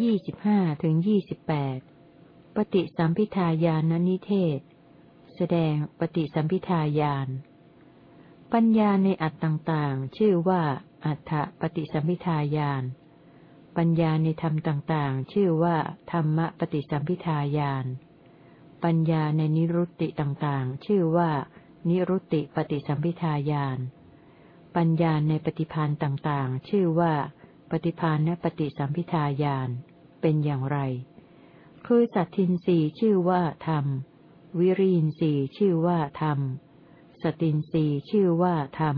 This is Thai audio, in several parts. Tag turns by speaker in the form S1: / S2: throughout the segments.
S1: ยี่สิบห้าถึงยี่สิบแปดปฏิสัมพิทายานนิเทศ แสดงปฏิสัมพิทายานปัญญาในอัตต่างๆ ชื่อว่า อัฏฐปฏิสัมพิทายานปัญญาในธรรมต่างๆ ชื่อว่า ธรรมปฏิสัมพิทายานปัญญาในนิรุตติต่างๆ ชื่อว่า นิรุตติปฏิสัมพิทายานปัญญาในปฏิพานต่างๆ ชื่อว่า ปฏิพานนปฏิสัมพิทายานเป็นอย่างไร คือสัตทินสีชื่อว่าธรรม วิริยินสีชื่อว่าธรรม สตินสีชื่อว่าธรรม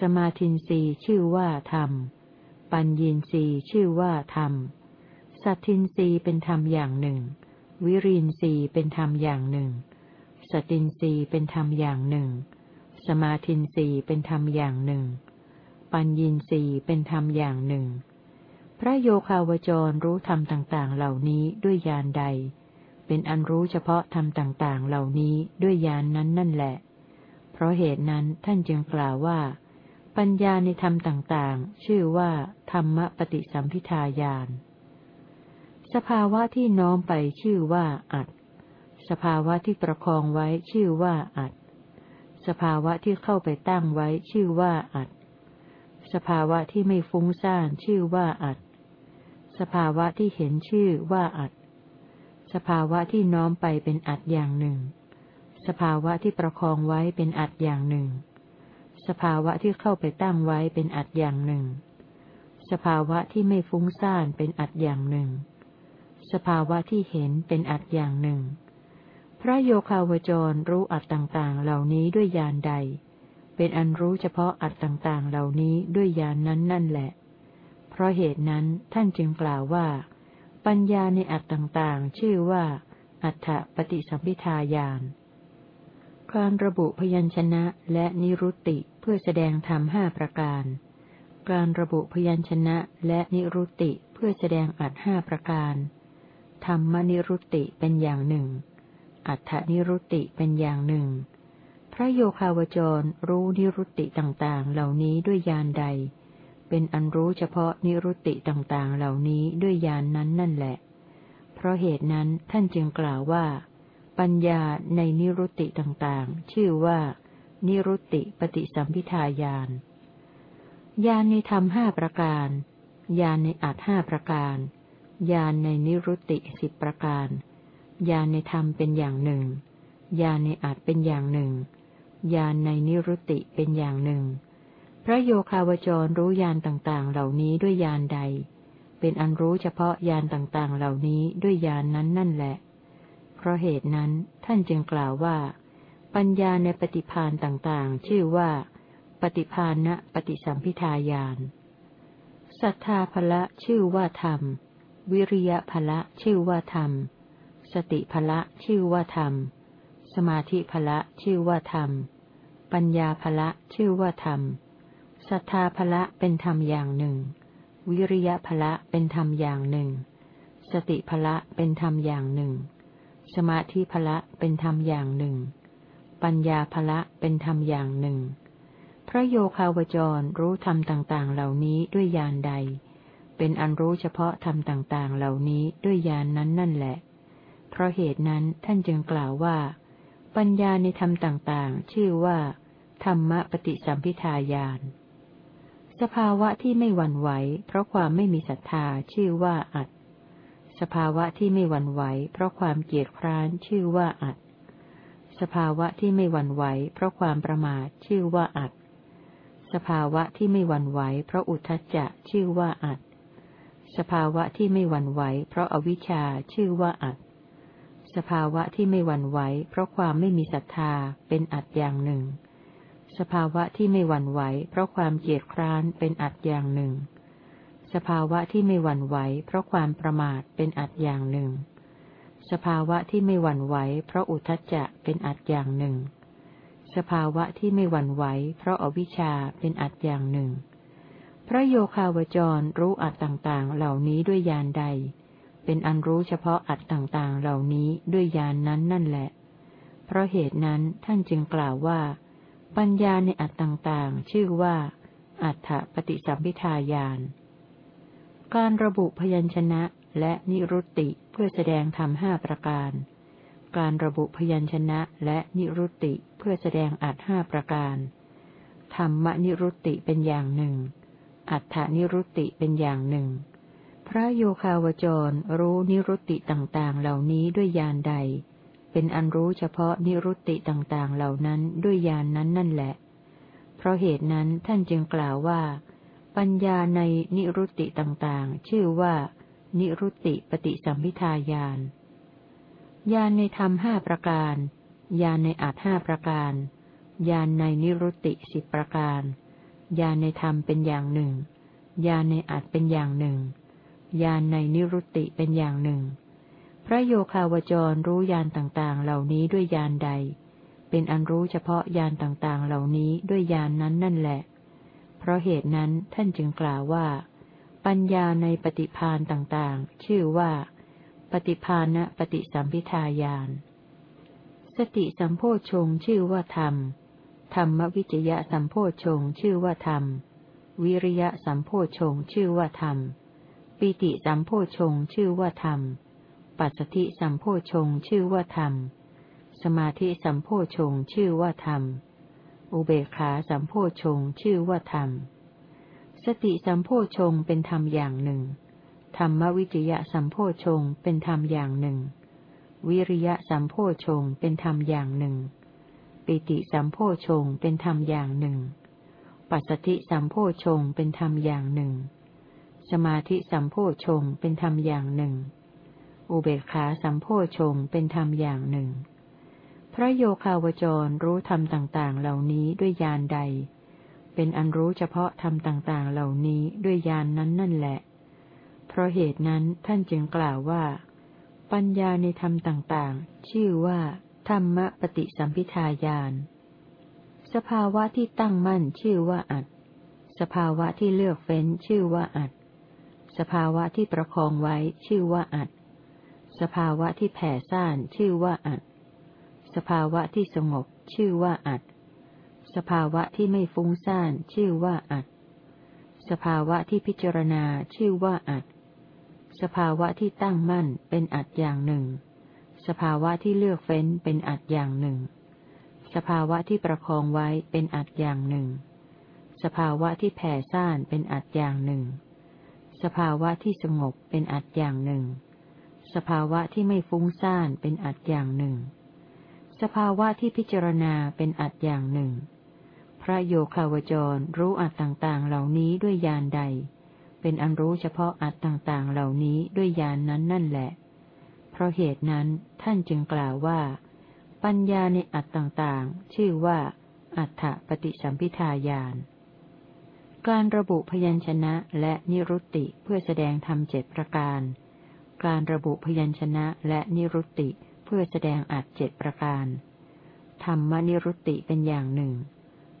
S1: สมาธินสีชื่อว่าธรรม ปัญญีนสีชื่อว่าธรรม สัตทินสีเป็นธรรมอย่างหนึ่ง วิรินสีเป็นธรรมอย่างหนึ่ง สตินสีเป็นธรรมอย่างหนึ่ง สมาธินสีเป็นธรรมอย่างหนึ่ง ปัญญีสีเป็นธรรมอย่างหนึ่ง พระโยคาวจรรู้ธรรมต่างๆ เหล่านี้ด้วยญาณใด เป็นอันรู้เฉพาะธรรมต่างๆ เหล่านี้ด้วยญานนั้นนั่นแหละ เพราะเหตุนั้นท่านจึงกล่าวว่า ปัญญาในธรรมต่างๆ ชื่อว่า ธรรมปฏิสัมพิทาญาณสภาวะที่น้อมไปชื่อว่าอัดสภาวะที่ประคองไว้ชื่อว่าอัดสภาวะที่เข้าไปตั้งไว้ชื่อว่าอัด สภาวะที่ไม่ฟุ้งซ่านชื่อว่าอัด สภาวะที่เห็นชื่อว่าอัด สภาวะที่น้อมไปเป็นอัดอย่างหนึ่ง สภาวะที่ประคองไว้เป็นอัดอย่างหนึ่ง สภาวะที่เข้าไปตั้งไว้เป็นอัดอย่างหนึ่ง สภาวะที่ไม่ฟุ้งซ่านเป็นอัดอย่างหนึ่ง สภาวะที่เห็นเป็นอัดอย่างหนึ่ง พระโยคาวจรรู้อัดต่างๆ เหล่านี้ด้วยญาณใด เป็นอันรู้เฉพาะอัดต่าง ๆ เหล่านี้ด้วยญาณนนั้นนั่นแหละ เพราะเหตุนั้นท่านจึงกล่าวว่า ปัญญาในอัดต่างๆ ชื่อว่า อัฏฐปฏิสัมพิทาญาณการระบุพยัญชนะและนิรุตติเพื่อแสดงธรรมห้าประการ การระบุพยัญชนะและนิรุตติเพื่อแสดงอัดห้าประการ ธรรมนิรุตติเป็นอย่างหนึ่ง อัฏฐนิรุตติเป็นอย่างหนึ่ง พระโยคาวจรรู้นิรุตติต่างๆ เหล่านี้ด้วยญาณใด เป็นอันรู้เฉพาะนิรุตติต่างๆ เหล่านี้ด้วยญานนั้นนั่นแหละ เพราะเหตุนั้นท่านจึงกล่าวว่า ปัญญาในนิรุตติต่างๆ ชื่อว่า นิรุตติปฏิสัมพิทาญาณญาณในธรรมห้าประการญาณในอัตห้าประการญาณในนิรุตติสิบประการญาณในธรรมเป็นอย่างหนึ่งญาณในอัตเป็นอย่างหนึ่ง ญาณในนิรุติเป็นอย่างหนึ่ง พระโยคาวจรรู้ญาณต่างๆ เหล่านี้ด้วยญาณใด เป็นอันรู้เฉพาะญาณต่างๆ เหล่านี้ด้วยญาณนนั้นนั่นแหละ เพราะเหตุนั้นท่านจึงกล่าวว่า ปัญญาในปฏิพานต่างๆ ชื่อว่า ปฏิพานณปฏิสัมพิทาญาณศรัทธาภละชื่อว่าธรรม วิริยะภละชื่อว่าธรรม สติภละชื่อว่าธรรม สมาธิภละชื่อว่าธรรม ปัญญาภละชื่อว่าธรรมศรัทธาภละเป็นธรรมอย่างหนึ่ง วิริยะภละเป็นธรรมอย่างหนึ่ง สติภละเป็นธรรมอย่างหนึ่ง สมาธิภละเป็นธรรมอย่างหนึ่ง ปัญญาภละเป็นธรรมอย่างหนึ่ง พระโยคาวจรรู้ธรรมต่างๆ เหล่านี้ด้วยญาณใด เป็นอันรู้เฉพาะธรรมต่างๆ เหล่านี้ด้วยญาณนนั้นนั่นแหละ เพราะเหตุนั้นท่านจึงกล่าวว่า ปัญญาในธรรมต่างๆ ชื่อว่า ธรรมปฏิสัมพิทาญาณ สภาวะที่ไม่หวั่นไหว เพราะความไม่มีศรัทธาชื่อว่าอัดสภาวะที่ไม่หวั่นไหว เพราะความเกียดคร้านชื่อว่าอัดสภาวะที่ไม่หวั่นไหว เพราะความประมาทชื่อว่าอัดสภาวะที่ไม่หวั่นไหว เพราะอุทจจะชื่อว่าอัดสภาวะที่ไม่หวั่นไหว เพราะอวิชชาชื่อว่าอัด สภาวะที่ไม่หวั่นไหวเพราะความไม่มีศรัทธาเป็นอัดอย่างหนึ่ง สภาวะที่ไม่หวั่นไหวเพราะความเกียดคร้านเป็นอัดอย่างหนึ่ง สภาวะที่ไม่หวั่นไหวเพราะความประมาทเป็นอัดอย่างหนึ่ง สภาวะที่ไม่หวั่นไหวเพราะอุทจจะเป็นอัดอย่างหนึ่ง สภาวะที่ไม่หวั่นไหวเพราะอวิชชาเป็นอัดอย่างหนึ่ง พระโยคาวจรรู้อัดต่างๆ เหล่านี้ด้วยยานใด เป็นอันรู้เฉพาะอัดต่างๆ เหล่านี้ด้วยญาณนนั้นนั่นแหละ เพราะเหตุนั้นท่านจึงกล่าวว่า ปัญญาในอัดต่างๆ ชื่อว่า อัฏฐปฏิสัมพิทาญาณ การระบุพยัญชนะและนิรุตติเพื่อแสดงธรรมห้าประการ การระบุพยัญชนะและนิรุตติเพื่อแสดงอัดห้าประการ ธรรมนิรุตติเป็นอย่างหนึ่ง อัฏฐนิรุตติเป็นอย่างหนึ่ง พระโยคาวจรรู้นิรุตติต่างๆ เหล่านี้ด้วยญาณใด เป็นอันรู้เฉพาะนิรุตติต่างๆ เหล่านั้นด้วยญานนั้นนั่นแหละ เพราะเหตุนั้นท่านจึงกล่าวว่า ปัญญาในนิรุตติต่างๆ ชื่อว่า นิรุตติปฏิสัมพิทาญาณญาณในธรรมห้าประการญาณในอาจห้าประการญาณในนิรุตติสิบประการญาณในธรรมเป็นอย่างหนึ่งญาณในอาจเป็นอย่างหนึ่ง ญาณในนิรุตติเป็นอย่างหนึ่ง พระโยคาวจรรู้ญาณต่างๆ เหล่านี้ด้วยญาณใด เป็นอันรู้เฉพาะญาณต่างๆ เหล่านี้ด้วยญาณนนั้นนั่นแหละ เพราะเหตุนั้นท่านจึงกล่าวว่า ปัญญาในปฏิพานต่างๆ ชื่อว่า ปฏิพานะปฏิสัมพิทายานสติสัมโพชงชื่อว่าธรรม ธรรมวิจยะสัมโพชงชื่อว่าธรรม วิริยะสัมโพชงชื่อว่าธรรม ปิติสัมโพชงชื่อว่าธรรม ปัสสติสัมโพชงชื่อว่าธรรม สมาธิสัมโพชงชื่อว่าธรรม อุเบกขาสัมโพชงชื่อว่าธรรม สติสัมโพชงเป็นธรรมอย่างหนึ่ง ธรรมวิจยะสัมโพชงเป็นธรรมอย่างหนึ่ง วิริยะสัมโพชงเป็นธรรมอย่างหนึ่ง ปิติสัมโพชงเป็นธรรมอย่างหนึ่ง ปัสสติสัมโพชงเป็นธรรมอย่างหนึ่ง สมาธิสัมโพชงเป็นธรรมอย่างหนึ่ง อุเบกขาสัมโพชงเป็นธรรมอย่างหนึ่ง พระโยคาวจรรู้ธรรมต่าง ๆ เหล่านี้ด้วยญาณใด เป็นอันรู้เฉพาะธรรมต่าง ๆ เหล่านี้ด้วยญาณนนั้นนั่นแหละ เพราะเหตุนั้นท่านจึงกล่าวว่า ปัญญาในธรรมต่าง ๆ ชื่อว่าธรรมปฏิสัมพิทาญาณ สภาวะที่ตั้งมั่นชื่อว่าอัด สภาวะที่เลือกเฟ้นชื่อว่าอัด สภาวะที่ประคองไว้ชื่อว่าอัดสภาวะที่แผ่ซ่านชื่อว่าอัดสภาวะที่สงบชื่อว่าอัดสภาวะที่ไม่ฟุ้งซ่านชื่อว่าอัดสภาวะที่พิจารณาชื่อว่าอัดสภาวะที่ตั้งมั่นเป็นอัดอย่างหนึ่ง สภาวะที่เลือกเฟ้นเป็นอัดอย่างหนึ่ง สภาวะที่ประคองไว้เป็นอัดอย่างหนึ่ง สภาวะที่แผ่ซ่านเป็นอัดอย่างหนึ่ง สภาวะที่สงบเป็นอัดอย่างหนึ่ง สภาวะที่ไม่ฟุ้งซ่านเป็นอัดอย่างหนึ่ง สภาวะที่พิจารณาเป็นอัดอย่างหนึ่ง พระโยคาวจรรู้อัตต่างๆ เหล่านี้ด้วยญาณใด เป็นอันรู้เฉพาะอัตต่างๆ เหล่านี้ด้วยญานนั้นนั่นแหละ เพราะเหตุนั้นท่านจึงกล่าวว่า ปัญญาในอัตต่างๆ ชื่อว่า อัฏฐปฏิสัมพิทาญาณ การระบุพยัญชนะและนิรุตติเพื่อแสดงธรรมเจ็ดประการ การระบุพยัญชนะและนิรุตติเพื่อแสดงอัดเจ็ดประการ ธรรมนิรุตติเป็นอย่างหนึ่ง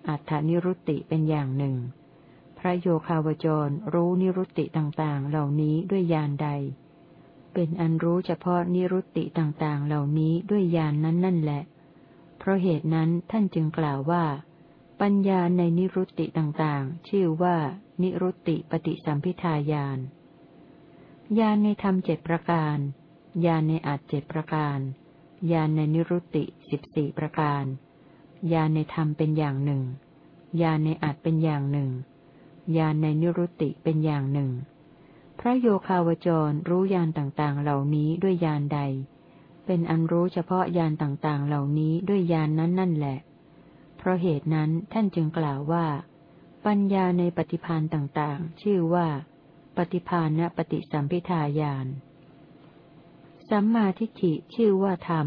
S1: อัฏฐนิรุตติเป็นอย่างหนึ่ง พระโยคาวจรรู้นิรุตติต่างๆ เหล่านี้ด้วยญาณใด เป็นอันรู้เฉพาะนิรุตติต่างๆ เหล่านี้ด้วยญาณนนั้นนั่นแหละ เพราะเหตุนั้นท่านจึงกล่าวว่า ปัญญาในนิรุตติต่างๆ ชื่อว่า นิรุตติปฏิสัมพิทาญาณญาณในธรรมเจ็ดประการญาณในอาจเจ็ดประการญาณในนิรุตติสิบสี่ประการญาณในธรรมเป็นอย่างหนึ่งญาณในอัตเป็นอย่างหนึ่งญาณในนิรุตติเป็นอย่างหนึ่ง พระโยคาวจรรู้ญาณต่างๆ เหล่านี้ด้วยญาณใด เป็นอันรู้เฉพาะญาณต่างๆ เหล่านี้ด้วยญาณนนั้นนั่นแหละ ราะเหตุนั้นท่านจึงกล่าวว่า ปัญญาในปฏิพานต่างๆ ชื่อว่า ปฏิพานปฏิสัมพิทาญาณสัมมาทิฏฐิชื่อว่าธรรม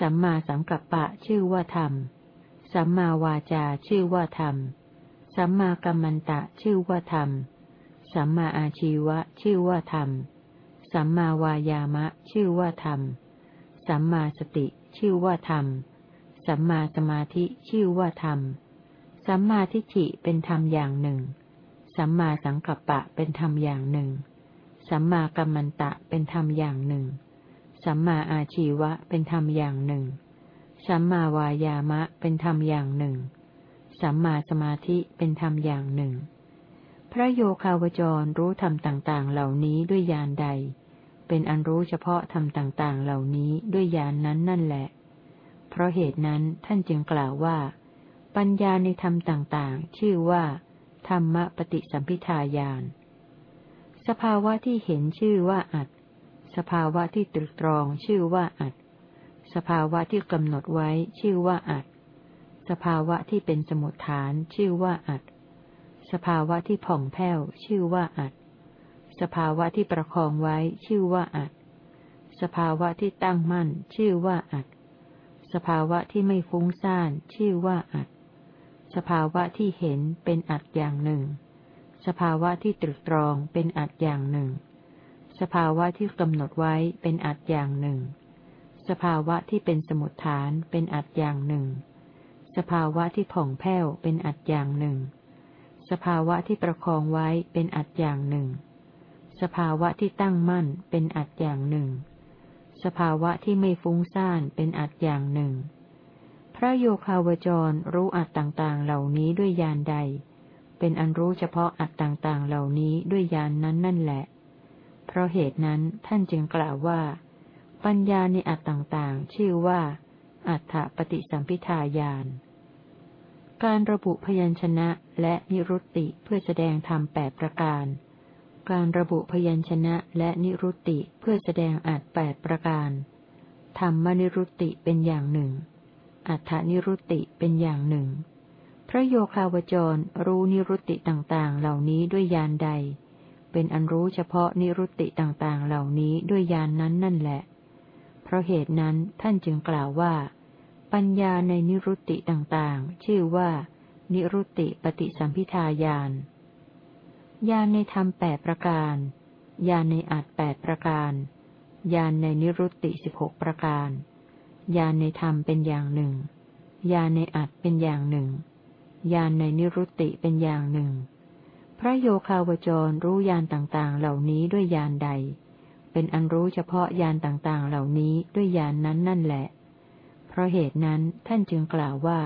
S1: สัมมาสังกัปปะชื่อว่าธรรม สัมมาวาจาชื่อว่าธรรม สัมมากัมมันตะชื่อว่าธรรม สัมมาอาชีวะชื่อว่าธรรม สัมมาวายามะชื่อว่าธรรม สัมมาสติชื่อว่าธรรม สัมมาสมาธิชื่อว่าธรรม สัมมาทิฏฐิเป็นธรรมอย่างหนึ่ง สัมมาสังกัปปะเป็นธรรมอย่างหนึ่ง สัมมากัมมันตะเป็นธรรมอย่างหนึ่ง สัมมาอาชีวะเป็นธรรมอย่างหนึ่ง สัมมาวายามะเป็นธรรมอย่างหนึ่ง สัมมาสมาธิเป็นธรรมอย่างหนึ่ง พระโยคาวจรรู้ธรรมต่าง ๆ เหล่านี้ด้วยญาณใด เป็นอันรู้เฉพาะธรรมต่าง ๆ เหล่านี้ด้วยญาณนนั้นนั่นแหละ เพราะเหตุนั้นท่านจึงกล่าวว่า ปัญญาในธรรมต่างๆ ชื่อว่า ธรรมปฏิสัมพิทาญาณ สภาวะที่เห็นชื่อว่าอัด สภาวะที่ตรึกตรองชื่อว่าอัด สภาวะที่กำหนดไว้ชื่อว่าอัด สภาวะที่เป็นสมุทฐานชื่อว่าอัด สภาวะที่ผ่องแผ้วชื่อว่าอัด สภาวะที่ประคองไว้ชื่อว่าอัด สภาวะที่ตั้งมั่นชื่อว่าอัด สภาวะที่ไม่ฟุ้งซ่านชื่อว่าอัด สภาวะที่เห็นเป็นอัดอย่างหนึ่ง สภาวะที่ตรึกตรองเป็นอัดอย่างหนึ่ง สภาวะที่กำหนดไว้เป็นอัดอย่างหนึ่ง สภาวะที่เป็นสมุทฐานเป็นอัดอย่างหนึ่ง สภาวะที่ผ่องแผ้วเป็นอัดอย่างหนึ่ง สภาวะที่ประคองไว้เป็นอัดอย่างหนึ่ง สภาวะที่ตั้งมั่นเป็นอัดอย่างหนึ่ง สภาวะที่ไม่ฟุ้งซ่านเป็นอัดอย่างหนึ่ง พระโยคาวจรรู้อัดต่างๆเหล่านี้ด้วยญาณใด เป็นอันรู้เฉพาะอัดต่างๆเหล่านี้ด้วยญานนั้นนั่นแหละ เพราะเหตุนั้นท่านจึงกล่าวว่า ปัญญาในอัดต่างๆ ชื่อว่า อัฏฐปฏิสัมพิทาญาณการระบุพยัญชนะและนิรุตติเพื่อแสดงธรรมแปดประการ การระบุพยัญชนะและนิรุตติเพื่อแสดงอัดแปดประการ ธรรมนิรุตติเป็นอย่างหนึ่ง อัฏฐนิรุตติเป็นอย่างหนึ่ง พระโยคาวจรรู้นิรุตติต่างๆ เหล่านี้ด้วยยานใด เป็นอันรู้เฉพาะนิรุตติต่างๆ เหล่านี้ด้วยยานนั้นนั่นแหละ เพราะเหตุนั้นท่านจึงกล่าวว่า ปัญญาในนิรุตติต่างๆ ชื่อว่า นิรุตติปฏิสัมพิทาญาณ ญาณในธรรมแปดประการญาณในอัตแปดประการญาณในนิรุตติสิบหกประการญาณในธรรมเป็นอย่างหนึ่งญาณในอัตเป็นอย่างหนึ่งญาณในนิรุตติเป็นอย่างหนึ่ง พระโยคาวจรรู้ญาณต่างๆ เหล่านี้ด้วยญาณใด เป็นอันรู้เฉพาะญาณต่างๆ เหล่านี้ด้วยญาณนนั้นนั่นแหละ เพราะเหตุนั้นท่านจึงกล่าวว่า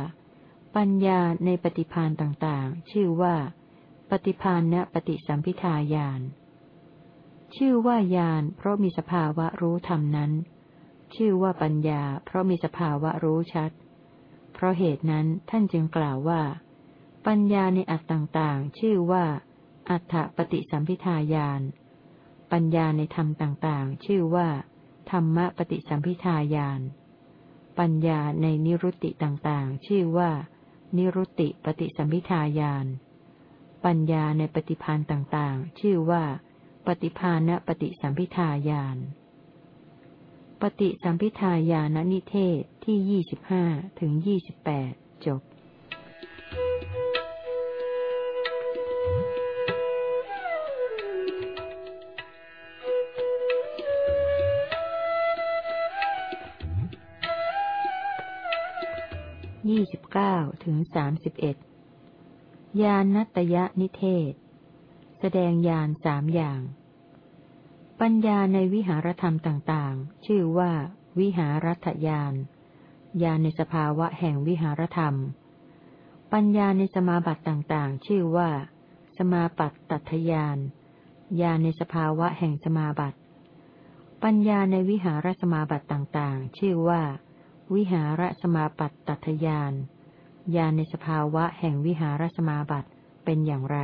S1: ปัญญาในปฏิพานต่างๆ ชื่อว่า ปฏิพานณปฏิสัมพิทาญาณ ชื่อว่าญาณเพราะมีสภาวะรู้ธรรมนั้น ชื่อว่าปัญญา เพราะมีสภาวะรู้ชัด เพราะเหตุนั้นท่านจึงกล่าวว่า ปัญญาในอัตต่างๆ ชื่อว่า อัฏฐปฏิสัมพิทาญาณ ปัญญาในธรรมต่างๆ ชื่อว่า ธรรมปฏิสัมพิทาญาณ ปัญญาในนิรุตติต่างๆ ชื่อว่า นิรุตติปฏิสัมพิทาญาณ ปัญญาในปฏิพานต่างๆ ชื่อว่า ปฏิพานปฏิสัมพิทาญาณ ปฏิสัมพิทาญาณนิเทศที่ยี่สิบห้าถึงยี่สิบแปดจบยี่สิบเก้าถึงสามสิบเอ็ด ยานนัตยนิเทศ แสดงยานสามอย่าง ปัญญาในวิหารธรรมต่างๆ ชื่อว่า วิหารัตยานยานในสภาวะแห่งวิหารธรรม ปัญญาในสมาบัติต่างๆ ชื่อว่า สมาปัตตัทยานยานในสภาวะแห่งสมาบัติ ปัญญาในวิหารสมาบัติต่างๆ ชื่อว่า วิหารสมาปัตตัฏฐญาณ ญาณในสภาวะแห่งวิหารสมาบัติเป็นอย่างไร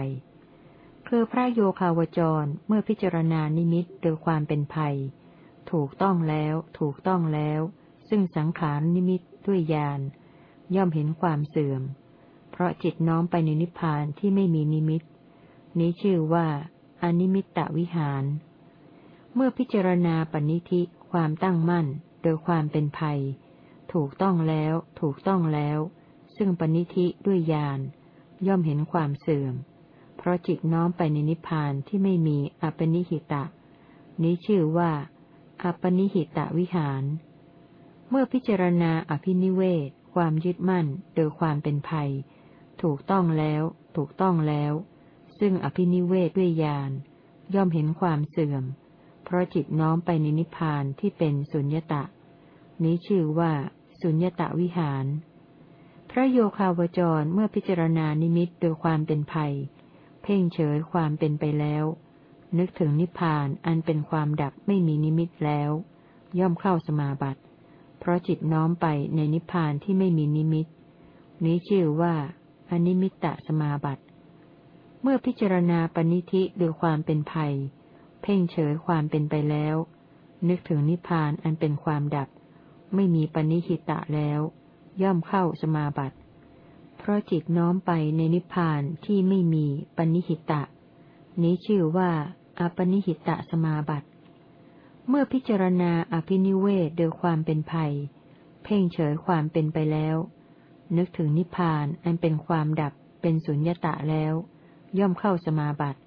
S1: คือพระโยคาวจรเมื่อพิจารณานิมิตโดยความเป็นภัย ถูกต้องแล้ว ถูกต้องแล้ว ซึ่งสังขารนิมิตด้วยญาณย่อมเห็นความเสื่อม เพราะจิตน้อมไปในนิพพานที่ไม่มีนิมิต นี้ชื่อว่า อนิมิตตวิหาร เมื่อพิจารณาปณิธิความตั้งมั่น โดยความเป็นภัย ถูกต้องแล้ว ถูกต้องแล้ว ซึ่งปณิธิด้วยญาณย่อมเห็นความเสื่อม เพราะจิตน้อมไปในนิพพานที่ไม่มีอปนิหิตะ นี้ชื่อว่าอปนิหิตะวิหาร เมื่อพิจารณาอภินิเวศ ความยึดมั่นโดยความเป็นภัย ถูกต้องแล้ว ถูกต้องแล้ว ซึ่งอภินิเวศด้วยญาณย่อมเห็นความเสื่อม เพราะจิตน้อมไปในนิพพานที่เป็นสุญญตะ นี้ชื่อว่า สุญญตาวิหาร พระโยคาวจรเมื่อพิจารณานิมิตโดยความเป็นภัย เพ่งเฉยความเป็นไปแล้ว นึกถึงนิพพานอันเป็นความดับไม่มีนิมิตแล้ว ย่อมเข้าสมาบัติ เพราะจิตน้อมไปในนิพพานที่ไม่มีนิมิต นี้ชื่อว่าอนิมิตตสมาบัติ เมื่อพิจารณาปณิธิโดยความเป็นภัย เพ่งเฉยความเป็นไปแล้ว นึกถึงนิพพานอันเป็นความดับ ไม่มีปณิหิตะแล้ว ย่อมเข้าสมาบัติ เพราะจิตน้อมไปในนิพพานที่ไม่มีปณิหิตะ นี้ชื่อว่าอปนิหิตะสมาบัติ เมื่อพิจารณาอภินิเวศโดยความเป็นภัย เพ่งเฉยความเป็นไปแล้ว นึกถึงนิพพานอันเป็นความดับเป็นสุญญตะแล้ว ย่อมเข้าสมาบัติ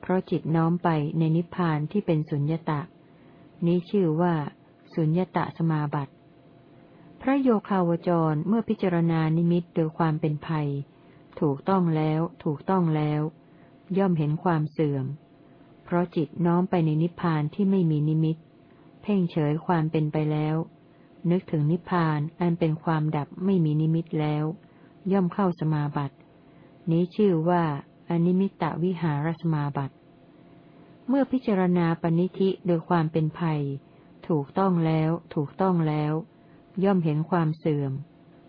S1: เพราะจิตน้อมไปในนิพพานที่เป็นสุญญตะ นี้ชื่อว่า สุญญตะสมาบัติ พระโยคาวจรเมื่อพิจารณานิมิตโดยความเป็นภัย ถูกต้องแล้ว ถูกต้องแล้ว ย่อมเห็นความเสื่อม เพราะจิตน้อมไปในนิพพานที่ไม่มีนิมิต เพ่งเฉยความเป็นไปแล้ว นึกถึงนิพพานอันเป็นความดับไม่มีนิมิตแล้ว ย่อมเข้าสมาบัติ นี้ชื่อว่าอนิมิตตวิหารสมาบัติ เมื่อพิจารณาปณิธิโดยความเป็นภัย ถูกต้องแล้ว ถูกต้องแล้ว ย่อมเห็นความเสื่อม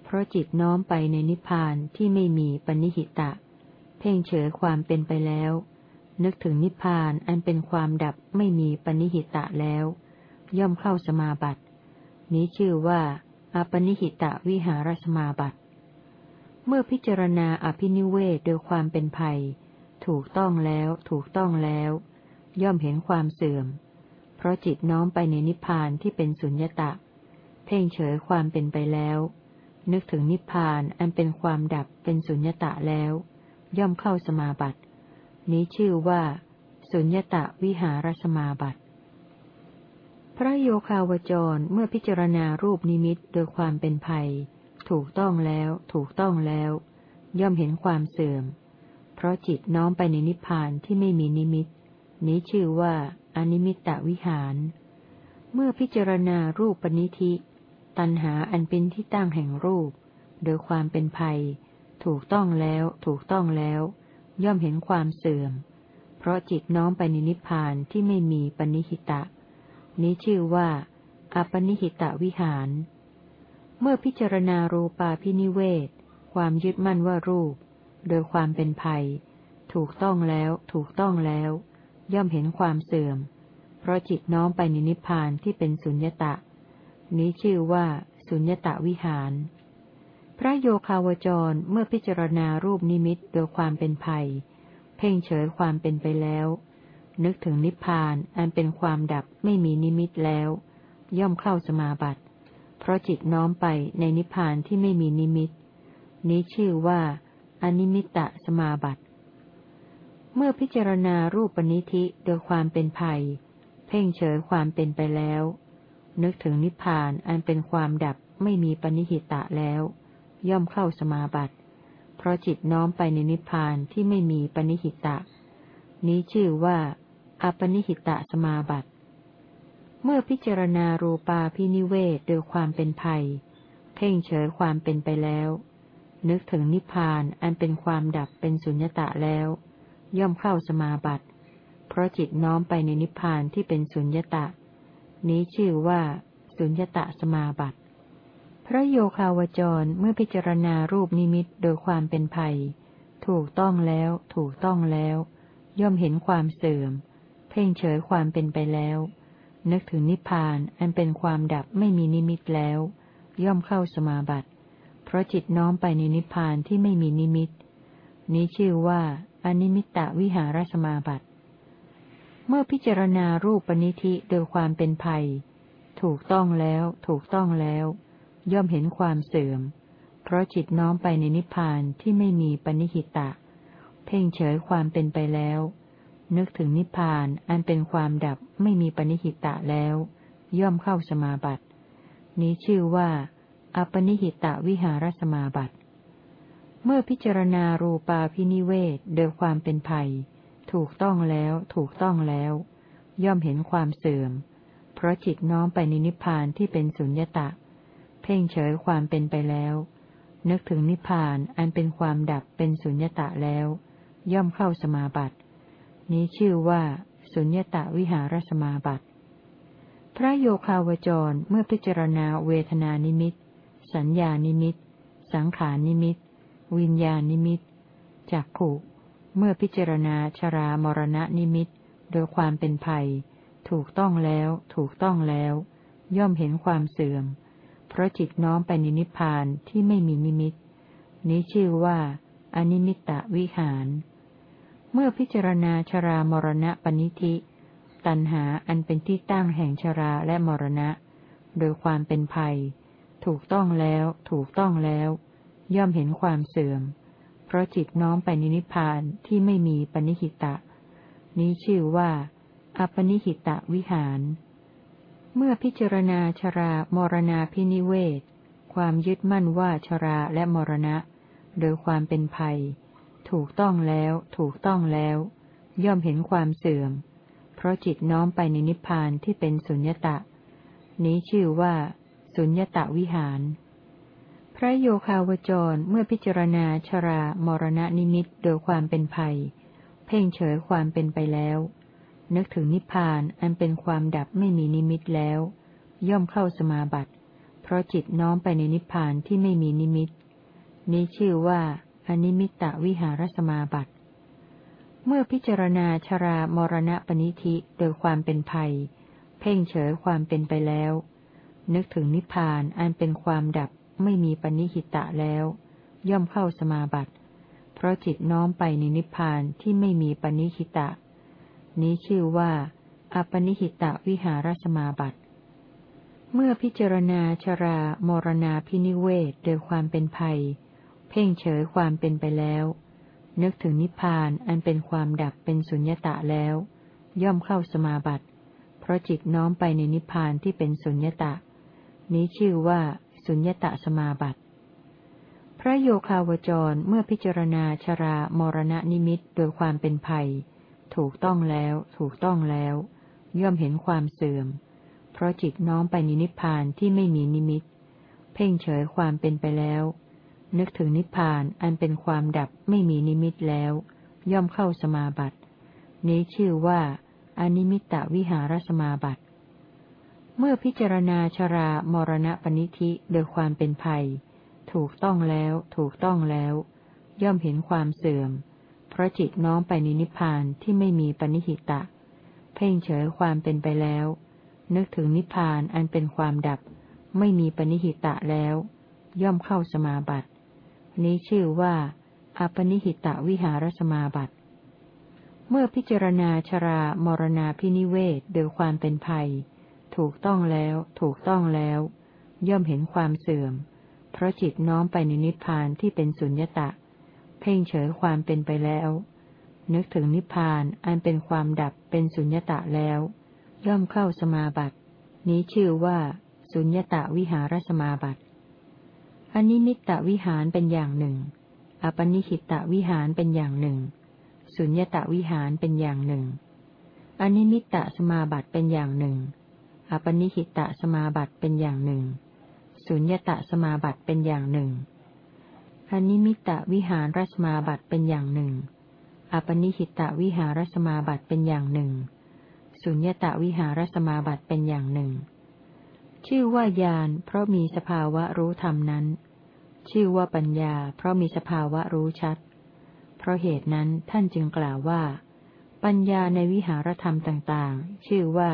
S1: เพราะจิตน้อมไปในนิพพานที่ไม่มีปณิหิตะ เพ่งเฉยความเป็นไปแล้ว นึกถึงนิพพานอันเป็นความดับไม่มีปณิหิตะแล้ว ย่อมเข้าสมาบัติ นี้ชื่อว่าอปนิหิตะวิหารสมาบัติ เมื่อพิจารณาอภินิเวศโดยความเป็นภัย ถูกต้องแล้วถูกต้องแล้ว ย่อมเห็นความเสื่อม เพราะจิตน้อมไปในนิพพานที่เป็นสุญญตะ เพ่งเฉยความเป็นไปแล้ว นึกถึงนิพพานอันเป็นความดับเป็นสุญญตะแล้ว ย่อมเข้าสมาบัติ นี้ชื่อว่าสุญญตะวิหารสมาบัติ พระโยคาวจรเมื่อพิจารณารูปนิมิตโดยความเป็นภัย ถูกต้องแล้ว ถูกต้องแล้ว ย่อมเห็นความเสื่อม เพราะจิตน้อมไปในนิพพานที่ไม่มีนิมิต นี้ชื่อว่าอนิมิตตวิหาร เมื่อพิจารณารูปปณิธิ ตัณหาอันเป็นที่ตั้งแห่งรูป โดยความเป็นภัย ถูกต้องแล้ว ถูกต้องแล้ว ย่อมเห็นความเสื่อม เพราะจิตน้อมไปในนิพพานที่ไม่มีปณิหิตะ นี้ชื่อว่า อปนิหิตะวิหาร เมื่อพิจารณารูปาพินิเวศ ความยึดมั่นว่ารูป โดยความเป็นภัย ถูกต้องแล้ว ถูกต้องแล้ว ย่อมเห็นความเสื่อม เพราะจิตน้อมไปในนิพพานที่เป็นสุญญตะ นี้ชื่อว่า สุญญตะวิหาร พระโยคาวจรเมื่อพิจารณารูปนิมิตโดยความเป็นภัย เพ่งเฉยความเป็นไปแล้ว นึกถึงนิพพานอันเป็นความดับไม่มีนิมิตแล้ว ย่อมเข้าสมาบัติ เพราะจิตน้อมไปในนิพพานที่ไม่มีนิมิต นี้ชื่อว่าอนิมิตตสมาบัติ เมื่อพิจารณารูปปณิธิโดยความเป็นภัย เพ่งเฉยความเป็นไปแล้ว นึกถึงนิพพานอันเป็นความดับไม่มีปณิหิตะแล้ว ย่อมเข้าสมาบัติ เพราะจิตน้อมไปในนิพพานที่ไม่มีปณิหิตะ นี้ชื่อว่าอปนิหิตะสมาบัติ เมื่อพิจารณารูปาพินิเวศโดยความเป็นภัย เพ่งเฉยความเป็นไปแล้ว นึกถึงนิพพานอันเป็นความดับเป็นสุญญตะแล้ว ย่อมเข้าสมาบัติ เพราะจิตน้อมไปในนิพพานที่เป็นสุญญตะ นี้ชื่อว่าสุญญตะสมาบัติ พระโยคาวจรเมื่อพิจารณารูปนิมิตโดยความเป็นภัย ถูกต้องแล้ว ถูกต้องแล้ว ย่อมเห็นความเสื่อม เพ่งเฉยความเป็นไปแล้ว นึกถึงนิพพานอันเป็นความดับไม่มีนิมิตแล้ว ย่อมเข้าสมาบัติ เพราะจิตน้อมไปในนิพพานที่ไม่มีนิมิต นี้ชื่อว่าอนิมิตตวิหารสมาบัติ เมื่อพิจารณารูปปณิธิโดยความเป็นภัย ถูกต้องแล้ว ถูกต้องแล้ว ย่อมเห็นความเสื่อม เพราะจิตน้อมไปในนิพพานที่ไม่มีปณิหิตะ เพ่งเฉยความเป็นไปแล้ว นึกถึงนิพพานอันเป็นความดับไม่มีปณิหิตะแล้ว ย่อมเข้าสมาบัติ นี้ชื่อว่า อปนิหิตะวิหารสมาบัติ เมื่อพิจารณารูปาพินิเวศโดยความเป็นภัย ถูกต้องแล้ว ถูกต้องแล้ว ย่อมเห็นความเสื่อม เพราะจิตน้อมไปในนิพพานที่เป็นสุญญตะ เพ่งเฉยความเป็นไปแล้ว นึกถึงนิพพานอันเป็นความดับเป็นสุญญตะแล้ว ย่อมเข้าสมาบัติ นี้ชื่อว่าสุญญตาวิหารสมาบัติ พระโยคาวจรเมื่อพิจารณาเวทนานิมิต สัญญานิมิต สังขารนิมิต วิญญาณนิมิตจักขุ เมื่อพิจารณาชรามรณะนิมิต โดยความเป็นภัย ถูกต้องแล้ว ถูกต้องแล้ว ย่อมเห็นความเสื่อม เพราะจิตน้อมไปในนิพพานที่ไม่มีนิมิต นี้ชื่อว่า อนิมิตตวิหาร เมื่อพิจารณาชรามรณะปณิธิ ตัณหาอันเป็นที่ตั้งแห่งชราและมรณะ โดยความเป็นภัย ถูกต้องแล้ว ถูกต้องแล้ว ย่อมเห็นความเสื่อม เพราะจิตน้อมไปในนิพพานที่ไม่มีปณิหิตะ นี้ชื่อว่า อปนิหิตะวิหาร เมื่อพิจารณาชรามรณาพินิเวศ ความยึดมั่นว่าชราและมรณะ โดยความเป็นภัย ถูกต้องแล้ว ถูกต้องแล้ว ย่อมเห็นความเสื่อม เพราะจิตน้อมไปในนิพพานที่เป็นสุญญตะ นี้ชื่อว่า สุญญตะวิหาร พระโยคาวจรเมื่อพิจารณาชรามรณะนิมิตโดยความเป็นภัย เพ่งเฉยความเป็นไปแล้ว นึกถึงนิพพานอันเป็นความดับไม่มีนิมิตแล้ว ย่อมเข้าสมาบัติ เพราะจิตน้อมไปในนิพพานที่ไม่มีนิมิต นี้ชื่อว่าอนิมิตตวิหารสมาบัติ เมื่อพิจารณาชรามรณะปณิธิโดยความเป็นภัย เพ่งเฉยความเป็นไปแล้ว นึกถึงนิพพานอันเป็นความดับ ไม่มีปณิหิตะแล้ว ย่อมเข้าสมาบัติ เพราะจิตน้อมไปในนิพพานที่ไม่มีปณิหิตะ นี้ชื่อว่า อปนิหิตะวิหารสมาบัติ เมื่อพิจารณาชรามรณาพินิเวศโดยความเป็นภัย เพ่งเฉยความเป็นไปแล้ว นึกถึงนิพพานอันเป็นความดับเป็นสุญญตะแล้ว ย่อมเข้าสมาบัติ เพราะจิตน้อมไปในนิพพานที่เป็นสุญญตะนี้ชื่อว่า สุญญตะสมาบัติ พระโยคาวจรเมื่อพิจารณาชรามรณะนิมิตโดยความเป็นภัย ถูกต้องแล้ว ถูกต้องแล้ว ย่อมเห็นความเสื่อม เพราะจิตน้อมไปในนิพานที่ไม่มีนิมิต เพ่งเฉยความเป็นไปแล้ว นึกถึงนิพพานอันเป็นความดับไม่มีนิมิตแล้ว ย่อมเข้าสมาบัติ นี้ชื่อว่าอนิมิตตวิหารสมาบัติ เมื่อพิจารณาชรามรณะปณิธิโดยความเป็นภัย ถูกต้องแล้ว ถูกต้องแล้ว ย่อมเห็นความเสื่อม เพราะจิตน้อมไปในนิพพานที่ไม่มีปณิหิตะ เพ่งเฉยความเป็นไปแล้ว นึกถึงนิพพานอันเป็นความดับ ไม่มีปณิหิตะแล้ว ย่อมเข้าสมาบัติ นี้ชื่อว่าอปนิหิตะวิหารสมาบัติ เมื่อพิจารณาชรามรณาพินิเวศโดยความเป็นภัย ถูกต้องแล้ว ถูกต้องแล้ว ย่อมเห็นความเสื่อม เพราะจิตน้อมไปในนิพพานที่เป็นสุญญตะ เพ่งเฉยความเป็นไปแล้ว นึกถึงนิพพานอันเป็นความดับเป็นสุญญตะแล้ว ย่อมเข้าสมาบัติ นี้ชื่อว่า สุญญตะวิหารสมาบัติอนิมิตตวิหารเป็นอย่างหนึ่ง อัปปณิหิตวิหารเป็นอย่างหนึ่ง สุญญตวิหารเป็นอย่างหนึ่งอนิมิตตสมาบัติเป็นอย่างหนึ่ง อปนิหิตะสมาบัติเป็นอย่างหนึ่ง สุญญตสมาบัติเป็นอย่างหนึ่งอนิมิตตวิหารรสมาบัติเป็นอย่างหนึ่ง อปนิหิตะวิหารสมาบัติเป็นอย่างหนึ่ง สุญญตวิหารสมาบัติเป็นอย่างหนึ่ง ชื่อว่าญาณเพราะมีสภาวะรู้ธรรมนั้น ชื่อว่าปัญญา เพราะมีสภาวะรู้ชัด เพราะเหตุนั้นท่านจึงกล่าวว่า ปัญญาในวิหารธรรมต่าง ๆ ชื่อว่า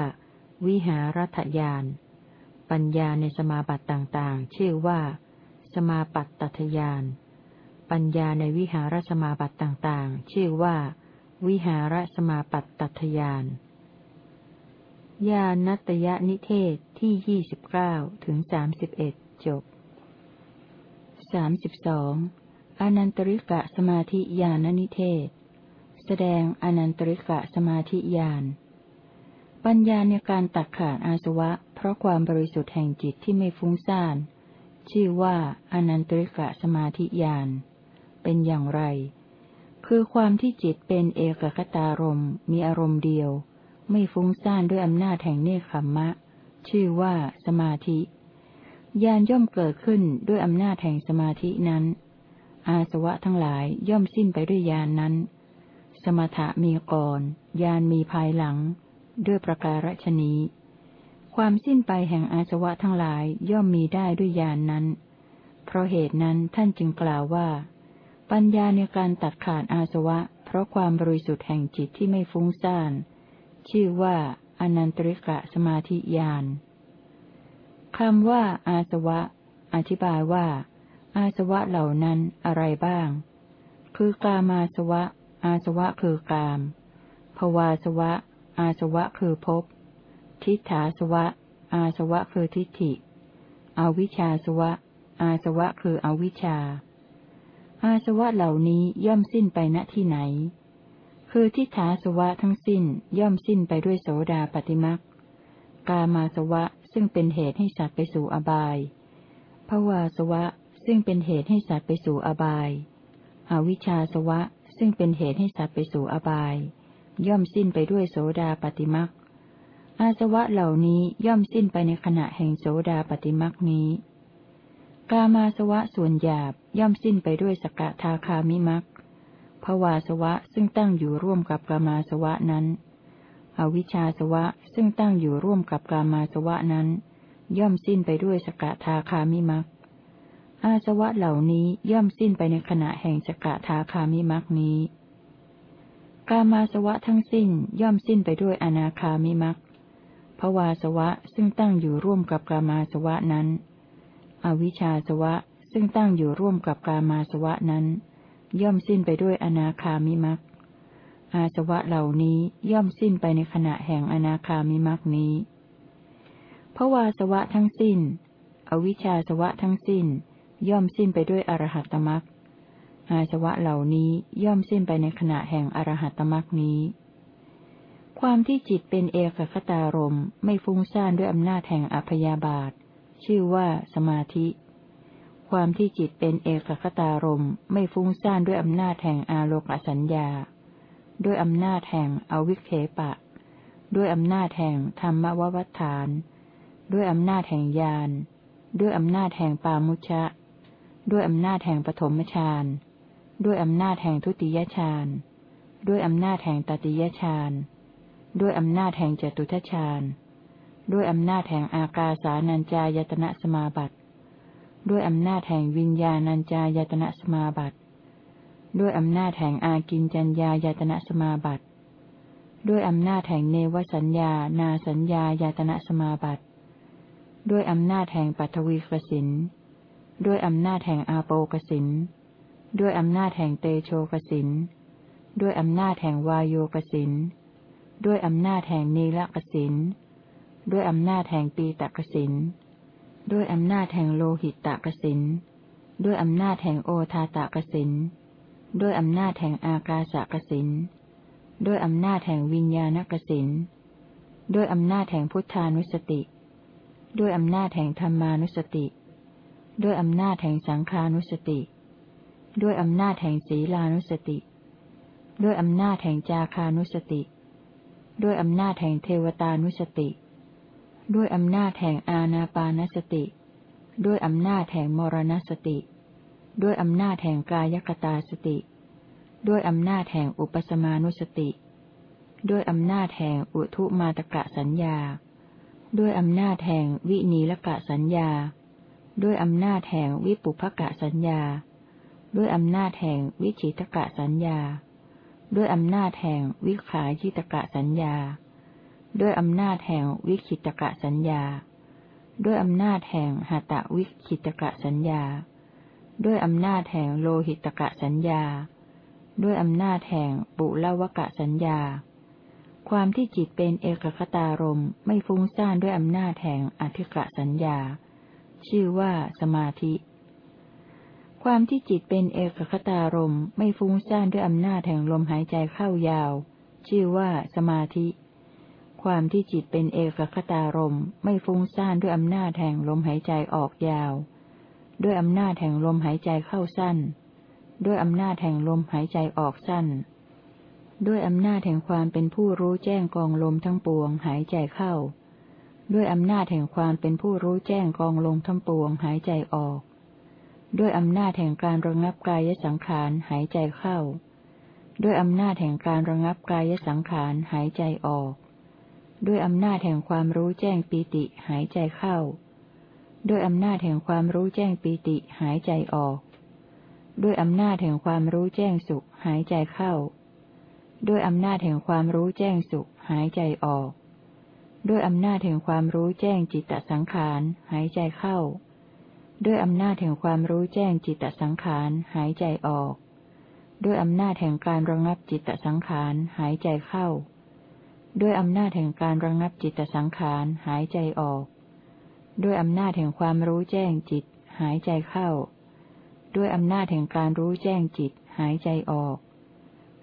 S1: วิหารัตญาณปัญญาในสมาบัติต่างๆ ชื่อว่า สมาปัตตญาณปัญญาในวิหารสมาบัติต่างๆ ชื่อว่า วิหารสมาปัตตญาณญาณัตยนิเทศที่ยี่สิบเก้าถึงสามสิบเอ็ดจบสามสิบสองอนันตริกะสมาธิญาณนิเทศ แสดงอนันตริกะสมาธิญาณ ปัญญาในการตัดขาดอาสวะ เพราะความบริสุทธิ์แห่งจิตที่ไม่ฟุ้งซ่าน ชื่อว่าอนันตริกะสมาธิญาณ เป็นอย่างไร คือความที่จิตเป็นเอกคตารมมีอารมณ์เดียว ไม่ฟุ้งซ่านด้วยอำนาจแห่งเนคขมมะ ชื่อว่าสมาธิญาณย่อมเกิดขึ้นด้วยอำนาจแห่งสมาธินั้น อาสวะทั้งหลายย่อมสิ้นไปด้วยญาณนนั้น สมถะมีก่อน ญาณมีภายหลัง ด้วยประการฉนี้ความสิ้นไปแห่งอาสวะทั้งหลายย่อมมีได้ด้วยญาณนนั้น เพราะเหตุนั้นท่านจึงกล่าวว่า ปัญญาในการตัดขาดอาสวะ เพราะความบริสุทธิ์แห่งจิตที่ไม่ฟุ้งซ่าน ชื่อว่าอนันตริกะสมาธิญาณคำว่าอาสวะ อธิบายว่า อาสวะเหล่านั้นอะไรบ้าง คือกามาสวะ อาสวะคือกามภวาสวะ อาสวะคือภพ ทิฏฐาสวะ อาสวะคือทิฏฐิ อวิชชาสวะ อาสวะคืออวิชชา อาสวะเหล่านี้ย่อมสิ้นไปณที่ไหน คือทิฏฐาสวะทั้งสิ้นย่อมสิ้นไปด้วยโสดาปฏิมักกามาสวะซึ่งเป็นเหตุให้สัตว์ไปสู่อบายภวาสวะซึ่งเป็นเหตุให้สัตว์ไปสู่อบาย อวิชชาสวะซึ่งเป็นเหตุให้สัตว์ไปสู่อบาย ย่อมสิ้นไปด้วยโสดาปฏิมักอาสวะเหล่านี้ย่อมสิ้นไปในขณะแห่งโสดาปฏิมักนี้ กามาสวะส่วนหยาบย่อมสิ้นไปด้วยสกทาคามิมักภวาสวะซึ่งตั้งอยู่ร่วมกับกามาสวะนั้น อวิชชาสวะซึ่งตั้งอยู่ร่วมกับกามาสวะนั้น ย่อมสิ้นไปด้วยสกทาคามิมักอาสวะเหล่านี้ย่อมสิ้นไปในขณะแห่งสกทาคามิมักนี้ กามาสวะทั้งสิ้นย่อมสิ้นไปด้วยอนาคามิมักภวาสวะซึ่งตั้งอยู่ร่วมกับกามาสวะนั้น อวิชชาสวะซึ่งตั้งอยู่ร่วมกับกามาสวะนั้น ย่อมสิ้นไปด้วยอนาคามิมักอาสวะเหล่านี้ย่อมสิ้นไปในขณะแห่งอนาคามิมักนี้ภวาสวะทั้งสิ้น อวิชชาสวะทั้งสิ้น ย่อมสิ้นไปด้วยอรหัตตมัก อาสวะเหล่านี้ย่อมสิ้นไปในขณะแห่งอรหัตตมักนี้ ความที่จิตเป็นเอกคตารมไม่ฟุ้งซ่านด้วยอำนาจแห่งอภยาบาท ชื่อว่าสมาธิ ความที่จิตเป็นเอกคตารมไม่ฟุ้งซ่านด้วยอำนาจแห่งอาโลกสัญญา ด้วยอำนาจแห่งอวิเคปะ ด้วยอำนาจแห่งธรรมววัฏฐาน ด้วยอำนาจแห่งญาณ ด้วยอำนาจแห่งปามุชะ ด้วยอำนาจแห่งปฐมฌาน ด้วยอำนาจแห่งทุติยฌาน ด้วยอำนาจแห่งตติยฌาน ด้วยอำนาจแห่งจตุทฌาน ด้วยอำนาจแห่งอากาสานัญจายตนะสมาบัติ ด้วยอำนาจแห่งวิญญาณัญจายตนะสมาบัติ ด้วยอำนาจแห่งอากินจัญญายตนะสมาบัติ ด้วยอำนาจแห่งเนวสัญญา นาสัญญายตนะสมาบัติ ด้วยอำนาจแห่งปัทวีกสินด้วยอำนาจแห่งอาโปกสิน ด้วยอำนาจแห่งเตโชกสิน ด้วยอำนาจแห่งวายโยกสิน ด้วยอำนาจแห่งนีลกสิน ด้วยอำนาจแห่งปีตกสิน ด้วยอำนาจแห่งโลหิตตกสิน ด้วยอำนาจแห่งโอทาตกสิน ด้วยอำนาจแห่งอากาสกสิน ด้วยอำนาจแห่งวิญญาณกสิน ด้วยอำนาจแห่งพุทธานุสติ ด้วยอำนาจแห่งธรรมานุสติ ด้วยอำนาจแห่งสังขานุสติ ด้วยอำนาจแห่งศีลานุสติ ด้วยอำนาจแห่งจาคานุสติ ด้วยอำนาจแห่งเทวตานุสติ ด้วยอำนาจแห่งอาณาปานสติ ด้วยอำนาจแห่งมรณสติ ด้วยอำนาจแห่งกายกตาสติ ด้วยอำนาจแห่งอุปสมานุสติ ด้วยอำนาจแห่งอุทุมาตกะสัญญา ด้วยอำนาจแห่งวินีลกะสัญญา ด้วยอำนาจแห่งวิปุภกะสัญญา ด้วยอำนาจแห่งวิชิตกะสัญญา ด้วยอำนาจแห่งวิขายิตกะสัญญา ด้วยอำนาจแห่งวิคิตกะสัญญา ด้วยอำนาจแห่งหตวิคิตกะสัญญา ด้วยอำนาจแห่งโลหิตกะสัญญา ด้วยอำนาจแห่งปุลวกะสัญญา ความที่จิตเป็นเอกคตารมไม่ฟุ้งซ่านด้วยอำนาจแห่งอธิกะสัญญา ชื่อว่าสมาธิ ความที่จิตเป็นเอกคตารมไม่ฟุ้งซ่านด้วยอำนาจแห่งลมหายใจเข้ายาว ชื่อว่าสมาธิ ความที่จิตเป็นเอกคตารมไม่ฟุ้งซ่านด้วยอำนาจแห่งลมหายใจออกยาว ด้วยอำนาจแห่งลมหายใจเข้าสั้น ด้วยอำนาจแห่งลมหายใจออกสั้น ด้วยอำนาจแห่งความเป็นผู้รู้แจ้งกองลมทั้งปวงหายใจเข้า ด้วยอำนาจแห่งความเป็นผู้รู้แจ้งกองลมทั้งปวงหายใจออก ด้วยอำนาจแห่งการระงับกายสังขารหายใจเข้า ด้วยอำนาจแห่งการระงับกายสังขารหายใจออก ด้วยอำนาจแห่งความรู้แจ้งปีติหายใจเข้า ด้วยอำนาจแห่งความรู้แจ้งปีติหายใจออก ด้วยอำนาจแห่งความรู้แจ้งสุขหายใจเข้า ด้วยอำนาจแห่งความรู้แจ้งสุขหายใจออก ด้วยอำนาจแห่งความรู้แจ้งจิตตสังขารหายใจเข้า ด้วยอำนาจแห่งความรู้แจ้งจิตตสังขารหายใจออก ด้วยอำนาจแห่งการระงับจิตตสังขารหายใจเข้า ด้วยอำนาจแห่งการระงับจิตตสังขารหายใจออก ด้วยอำนาจแห่งความรู้แจ้งจิตหายใจเข้า ด้วยอำนาจแห่งการรู้แจ้งจิตหายใจออก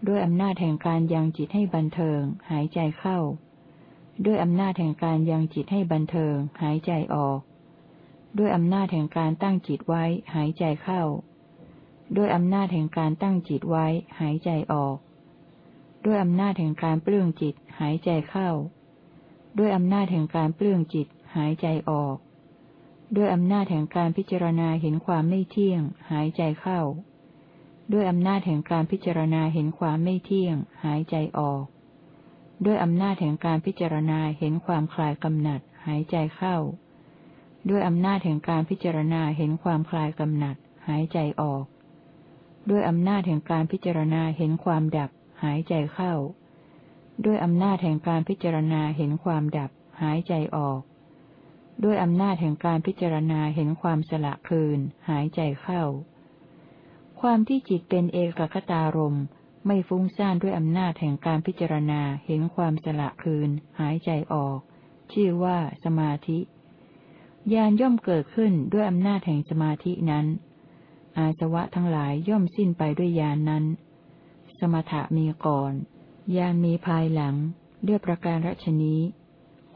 S1: ด้วยอำนาจแห่งการยังจิตให้บันเทิงหายใจเข้า ด้วยอำนาจแห่งการยังจิตให้บันเทิงหายใจออก ด้วยอำนาจแห่งการตั้งจิตไว้ หายใจเข้า ด้วยอำนาจแห่งการตั้งจิตไว้ หายใจออก ด้วยอำนาจแห่งการเปลื้องจิต หายใจเข้า ด้วยอำนาจแห่งการเปลื้องจิต หายใจออก ด้วยอำนาจแห่งการพิจารณาเห็นความไม่เที่ยง หายใจเข้า ด้วยอำนาจแห่งการพิจารณาเห็นความไม่เที่ยง หายใจออก ด้วยอำนาจแห่งการพิจารณาเห็นความคลายกำหนัด หายใจเข้า ด้วยอำนาจแห่งการพิจารณาเห็นความคลายกำหนัด หายใจออก ด้วยอำนาจแห่งการพิจารณาเห็นความดับ หายใจเข้า ด้วยอำนาจแห่งการพิจารณาเห็นความดับ หายใจออก ด้วยอำนาจแห่งการพิจารณาเห็นความสละคืน หายใจเข้า ความที่จิตเป็นเอกคตารมไม่ฟุ้งซ่านด้วยอำนาจแห่งการพิจารณาเห็นความสละคืน หายใจออก ชื่อว่าสมาธิ ญาณย่อมเกิดขึ้นด้วยอำนาจแห่งสมาธินั้น อาสวะทั้งหลายย่อมสิ้นไปด้วยญาณนนั้น สมถะมีก่อน ญาณมีภายหลัง ด้วยประการรัชนี้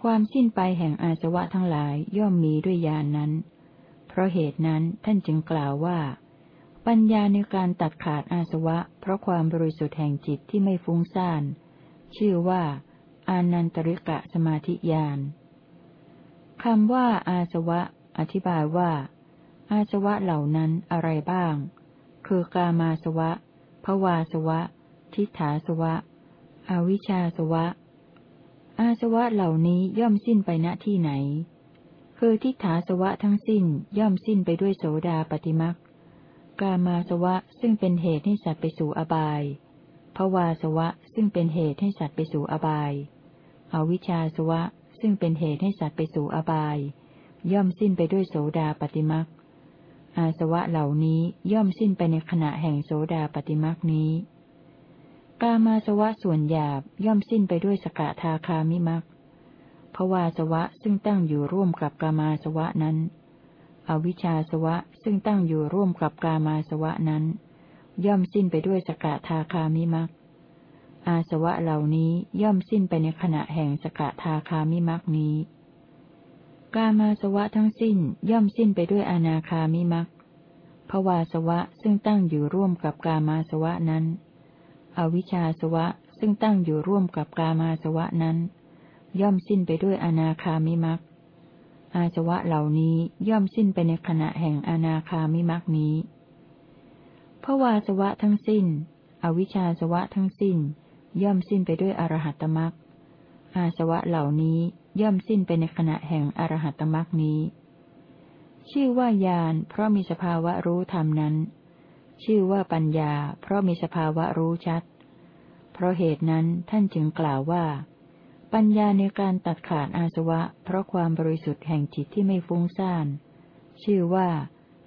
S1: ความสิ้นไปแห่งอาสวะทั้งหลายย่อมมีด้วยญาณนนั้น เพราะเหตุนั้นท่านจึงกล่าวว่า ปัญญาในการตัดขาดอาสวะ เพราะความบริสุทธิ์แห่งจิตที่ไม่ฟุ้งซ่าน ชื่อว่า อานันตริกะสมาธิญาณ คำว่าอาสวะ อธิบายว่า อาสวะเหล่านั้นอะไรบ้าง คือกามาสวะ ภวาสวะ ทิฏฐาสวะ อวิชชาสวะ อาสวะเหล่านี้ย่อมสิ้นไปณที่ไหน คือทิฏฐาสวะทั้งสิ้นย่อมสิ้นไปด้วยโสดาปฏิมักกามาสวะซึ่งเป็นเหตุให้สัตว์ไปสู่อบาย ภวาสวะซึ่งเป็นเหตุให้สัตว์ไปสู่อบาย อวิชชาสวะ ซึ่งเป็นเหตุให้สัตว์ไปสู่อบาย ย่อมสิ้นไปด้วยโสดาปฏิมักอาสวะเหล่านี้ย่อมสิ้นไปในขณะแห่งโสดาปฏิมักนี้ กามาสวะส่วนหยาบย่อมสิ้นไปด้วยสกทาคามิมักภวาสวะซึ่งตั้งอยู่ร่วมกับกามาสวะนั้น อวิชชาสวะซึ่งตั้งอยู่ร่วมกับกามาสวะนั้น ย่อมสิ้นไปด้วยสกทาคามิมัก อาสวะเหล่านี้ย่อมสิ้นไปในขณะแห่งสกทาคามิมักนี้ กามาสวะทั้งสิ้นย่อมสิ้นไปด้วยอนาคามิมักภวาสวะซึ่งตั้งอยู่ร่วมกับกามาสวะนั้น อวิชชาสวะซึ่งตั้งอยู่ร่วมกับกามาสวะนั้น ย่อมสิ้นไปด้วยอนาคามิมักอาสวะเหล่านี้ย่อมสิ้นไปในขณะแห่งอนาคามิมักนี้ภวาสวะทั้งสิ้น อวิชชาสวะทั้งสิ้น ย่อมสิ้นไปด้วยอรหัตมักอาสวะเหล่านี้ย่อมสิ้นไปในขณะแห่งอรหัตมรักนี้ ชื่อว่าญาณเพราะมีสภาวะรู้ธรรมนั้น ชื่อว่าปัญญา เพราะมีสภาวะรู้ชัด เพราะเหตุนั้นท่านจึงกล่าวว่า ปัญญาในการตัดขาดอาสวะ เพราะความบริสุทธิ์แห่งจิตที่ไม่ฟุ้งซ่าน ชื่อว่า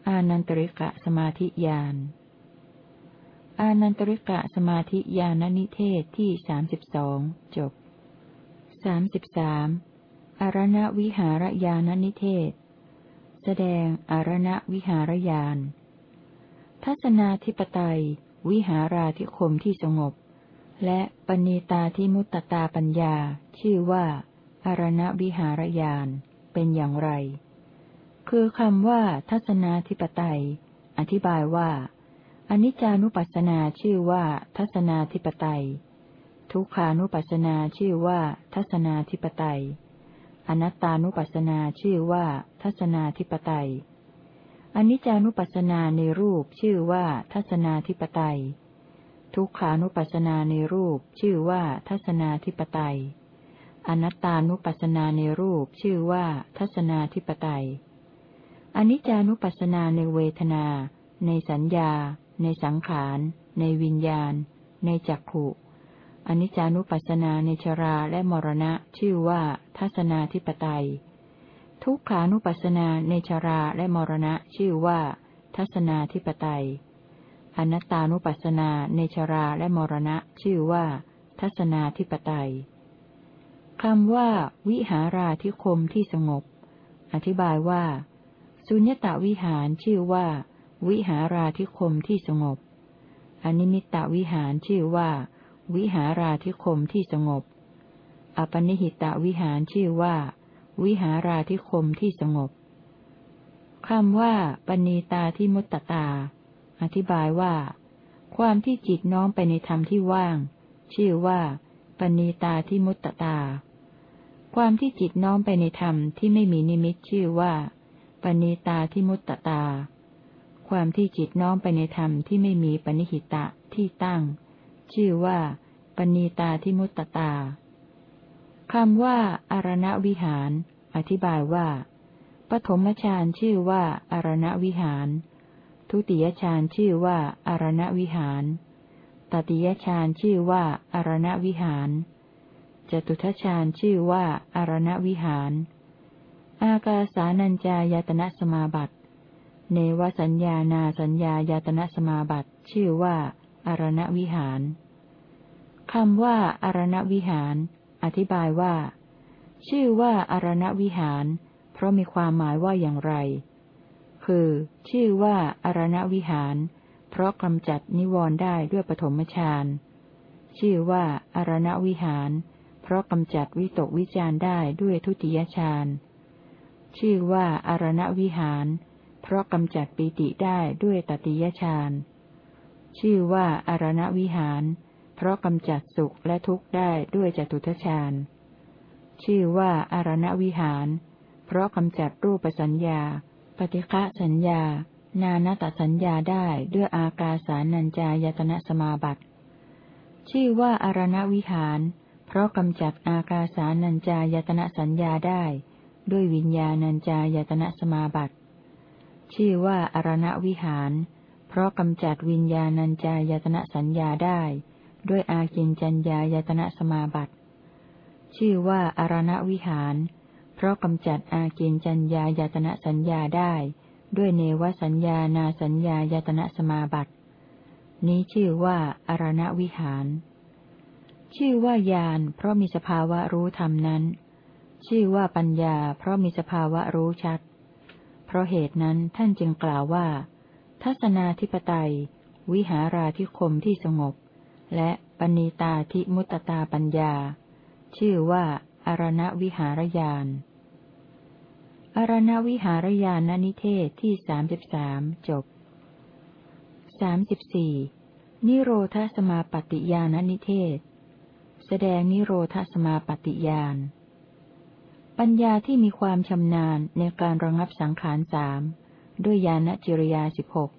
S1: อานันตริกะสมาธิญาณ อานันตริกะสมาธิญาณนิเทศที่สามสิบสองจบสามสิบสามอารณวิหารยานนิเทศ แสดงอารณวิหารยานทัศนาธิปไตย วิหาราธิคมที่สงบ และปณีตาที่มุตตาปัญญา ชื่อว่า อารณวิหารยานเป็นอย่างไร คือคำว่าทัศนาธิปไตย อธิบายว่า อนิจจานุปัสสนาชื่อว่าทัศนาธิปไตย ทุกขานุปัสสนาชื่อว่าทัศนาธิปไตย อนัตตานุปัสสนาชื่อว่าทัศนาธิปไตย อนิจจานุปัสสนาในรูปชื่อว่าทัศนาธิปไตย ทุกขานุปัสสนาในรูปชื่อว่าทัศนาธิปไตย อนัตตานุปัสสนาในรูปชื่อว่าทัศนาธิปไตย อนิจจานุปัสสนาในเวทนา ในสัญญา ในสังขาร ในวิญญาณ ในจักขุอนิจจานุปัสสนาในชราและมรณะชื่อว่าทัศนาธิปไตย ทุกขานุปัสสนาในชราและมรณะชื่อว่า ทัศนาธิปไตย อนัตตานุปัสสนาในชราและมรณะชื่อว่า ทัศนาธิปไตยคำว่า วิหาราธิคมที่สงบ อธิบายว่า สุญญตาวิหารชื่อว่า วิหาราธิคมที่สงบ อนิมิตตวิหารชื่อว่า วิหาราธิคมที่สงบ อปนิหิตวิหารชื่อว่า วิหาราธิคมที่สงบคำว่าปณีตาที่มุตตตา อธิบายว่า ความที่จิตน้อมไปในธรรมที่ว่าง ชื่อว่าปณีตาที่มุตตตา ความที่จิตน้อมไปในธรรมที่ไม่มีนิมิตชื่อว่าปณีตาที่มุตตตา ความที่จิตน้อมไปในธรรมที่ไม่มีปณิหิตะที่ตั้ง ชื่อว่า ปณีตาทิมุตตาคำว่า อารณวิหาร อธิบายว่า ปฐมฌานชื่อว่า อารณวิหาร ทุติยฌานชื่อว่า อารณวิหาร ตติยฌานชื่อว่า อารณวิหาร จตุทฌานชื่อว่า อารณวิหาร อากาสานัญจายตนะสมาบัติ เนวสัญญานาสัญญายตนะสมาบัติ ชื่อว่า อารณวิหารคำว่า อารณวิหาร อธิบายว่า ชื่อว่า อารณวิหาร เพราะมีความหมายว่าอย่างไร คือ ชื่อว่า อารณวิหาร เพราะกำจัดนิวรณ์ได้ด้วยปฐมฌานชื่อว่า อารณวิหาร เพราะกำจัดวิตกวิจารได้ด้วยทุติยฌานชื่อว่า อารณวิหารเพราะกำจัดปิติได้ด้วยตติยฌาน ชื่อว่าอารณวิหาร เพราะกำจัดสุขและทุกข์ได้ด้วยจตุทชาญชื่อว่าอารณวิหาร เพราะกำจัดรูปสัญญา ปฏิฆะสัญญา นานตสัญญาได้ด้วยอากาสานัญจายตนะสมาบัติ ชื่อว่าอารณวิหาร เพราะกำจัดอากาสานัญจายตนะสัญญาได้ ด้วยวิญญาณัญจายตนะสมาบัติ ชื่อว่าอารณวิหาร เพราะกำจัดวิญญาณัญจายตนะสัญญาได้ ด้วยอากินจัญญายตนะสมาบัติ ชื่อว่าอารณวิหาร เพราะกำจัดอากินจัญญายตนะสัญญาได้ ด้วยเนวสัญญานาสัญญายตนะสมาบัติ นี้ชื่อว่าอารณวิหาร ชื่อว่าญาณเพราะมีสภาวะรู้ธรรมนั้น ชื่อว่าปัญญา เพราะมีสภาวะรู้ชัด เพราะเหตุนั้นท่านจึงกล่าวว่า ทัศนาธิปไตย วิหาราธิคมที่สงบ และปณีตาธิมุตตาปัญญา ชื่อว่าอารณวิหารยานอารณวิหารยานนิเทศที่สามสิบสามจบสามสิบสี่นิโรธสมาปฏิยานนิเทศ แสดงนิโรธสมาปฏิยาน ปัญญาที่มีความชำนาญในการระงับสังขารสามด้วยญาณจริยาสิบหก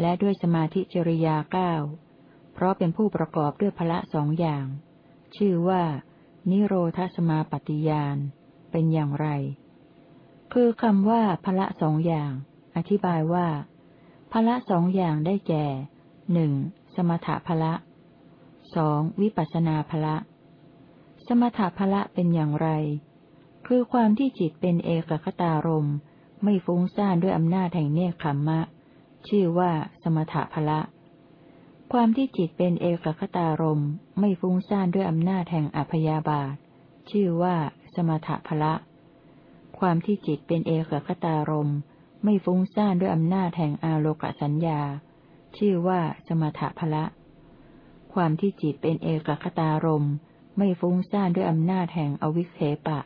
S1: และด้วยสมาธิจริยาเก้าเพราะเป็นผู้ประกอบด้วยพละสองอย่าง ชื่อว่า นิโรธสมาปฏิยานเป็นอย่างไร คือคำว่าพละสองอย่าง อธิบายว่าพละสองอย่างได้แก่หนึ่งสมถะพละสองวิปัสนาพละ สมถะพละเป็นอย่างไร คือความที่จิตเป็นเอกคตารมไม่ฟุ้งซ่านด้วยอำนาจแห่งเนคขมมะ ชื่อว่าสมถะภละ ความที่จิตเป็นเอกคตารมไม่ฟุ้งซ่านด้วยอำนาจแห่งอัพยาบาท ชื่อว่าสมถะภละ ความที่จิตเป็นเอกคตารมไม่ฟุ้งซ่านด้วยอำนาจแห่งอาโลกสัญญา ชื่อว่าสมถะภละ ความที่จิตเป็นเอกคตารมไม่ฟุ้งซ่านด้วยอำนาจแห่งอวิเคปะ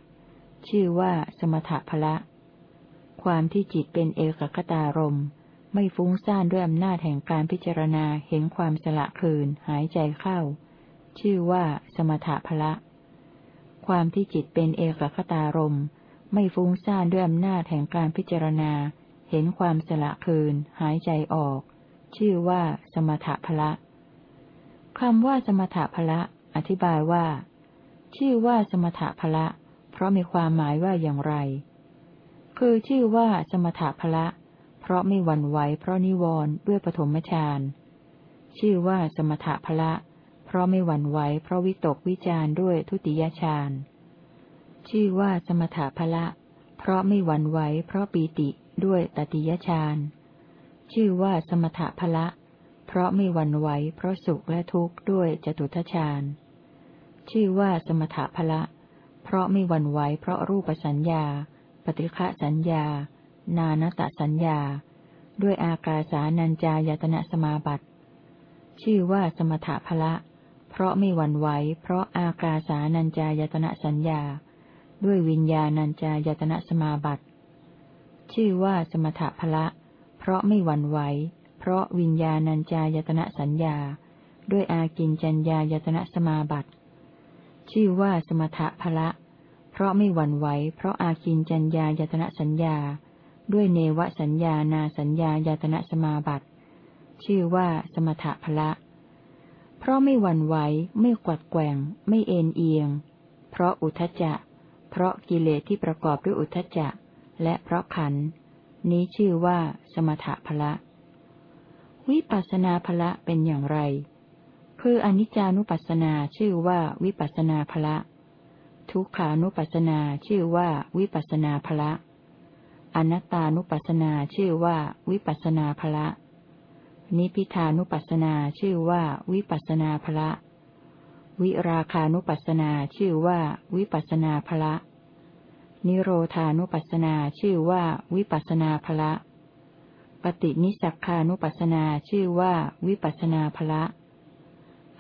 S1: ชื่อว่าสมถะภละ ความที่จิตเป็นเอกคตารมไม่ฟุ้งซ่านด้วยอำนาจแห่งการพิจารณาเห็นความสละคืนหายใจเข้า ชื่อว่าสมถะพละ ความที่จิตเป็นเอกคตารมไม่ฟุ้งซ่านด้วยอำนาจแห่งการพิจารณา เห็นความสละคืน หายใจออก ชื่อว่าสมถะพละคำว่าสมถะพละ อธิบายว่า ชื่อว่าสมถะพละ เพราะมีความหมายว่าอย่างไร คือชื่อว่าสมถะพละ เพราะไม่หวั่นไหวเพราะนิวรณ์ด้วยปฐมฌาน ชื่อว่าสมถะพละ เพราะไม่หวั่นไหวเพราะวิตกวิจารด้วยทุติยฌาน ชื่อว่าสมถะพละ เพราะไม่หวั่นไหวเพราะปีติด้วยตติยฌาน ชื่อว่าสมถะพละ เพราะไม่หวั่นไหวเพราะสุขและทุกข์ด้วยจตุทชาญชื่อว่าสมถะพละเพราะไม่หวั่นไหวเพราะรูปสัญญา ปฏิฆะสัญญา นานตสัญญา ด้วยอากาสานัญจายตนะสมาบัติ ชื่อว่าสมถะพละ เพราะไม่หวั่นไหวเพราะอากาสานัญจายตนะสัญญา ด้วยวิญญาณัญจายตนะสมาบัติ ชื่อว่าสมถะพละ เพราะไม่หวั่นไหวเพราะวิญญาณัญจายตนะสัญญา ด้วยอากินจัญญายตนะสมาบัติ ชื่อว่าสมถะภละ เพราะไม่หวั่นไหว เพราะอากินจัญญายตนะสัญญา ด้วยเนวสัญญานาสัญญายตนะสมาบัติ ชื่อว่าสมถะภละ เพราะไม่หวั่นไหว ไม่กวัดแกว่ง ไม่เอ็นเอียง เพราะอุทจจะ เพราะกิเลสที่ประกอบด้วยอุทจจะ และเพราะขัน นี้ชื่อว่าสมถะภละ วิปัสนาภละเป็นอย่างไร คืออนิจจานุปัสสนาชื่อว่าวิปัสสนาภละ ทุกขานุปัสสนาชื่อว่าวิปัสสนาภละ อนัตตานุปัสสนาชื่อว่าวิปัสสนาภละ นิพิทานุปัสสนาชื่อว่าวิปัสสนาภละ วิราคานุปัสสนาชื่อว่าวิปัสสนาภละนิโรธานุปัสสนาชื่อว่าวิปัสนาภละ ปฏินิสักานุปัสนาชื่อว่าวิปัสนาภละ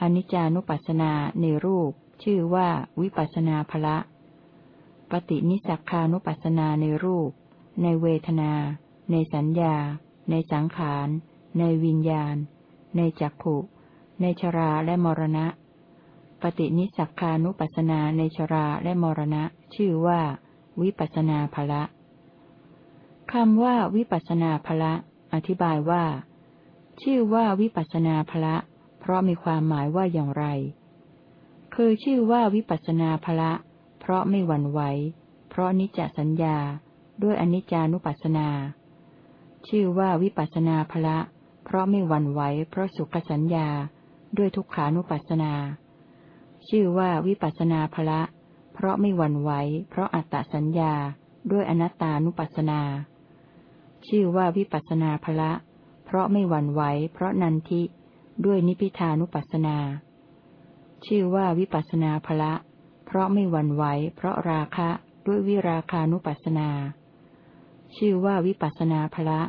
S1: อนิจจานุปัสสนาในรูป ชื่อว่าวิปัสสนาภละ ปฏินิสักานุปัสสนาในรูป ในเวทนา ในสัญญา ในสังขาร ในวิญญาณ ในจักขุ ในชราและมรณะ ปฏินิสักานุปัสสนาในชราและมรณะ ชื่อว่า วิปัสนาภละคำว่าวิปัสนาภละ อธิบายว่า ชื่อว่าวิปัสนาภละ เพราะมีความหมายว่าอย่างไร คือชื่อว่าวิปัสนาภละ เพราะไม่หวั่นไหว เพราะนิจจสัญญา ด้วยอนิจจานุปัสนา ชื่อว่าวิปัสนาภละ เพราะไม่หวั่นไหว เพราะสุขสัญญา ด้วยทุกขานุปัสนา ชื่อว่าวิปัสนาภละ เพราะไม่หวั่นไหว เพราะอัตตสัญญา ด้วยอนัตตานุปัสนา ชื่อว่าวิปัสนาภละ เพราะไม่หวั่นไหว เพราะนันทิ ด้วยนิพิทานุปัสนา ชื่อว่าวิปัสนาภละ เพราะไม่หวั่นไหวเพราะราคะด้วยวิราคานุปัสนา ชื่อว่าวิปัสนาภละ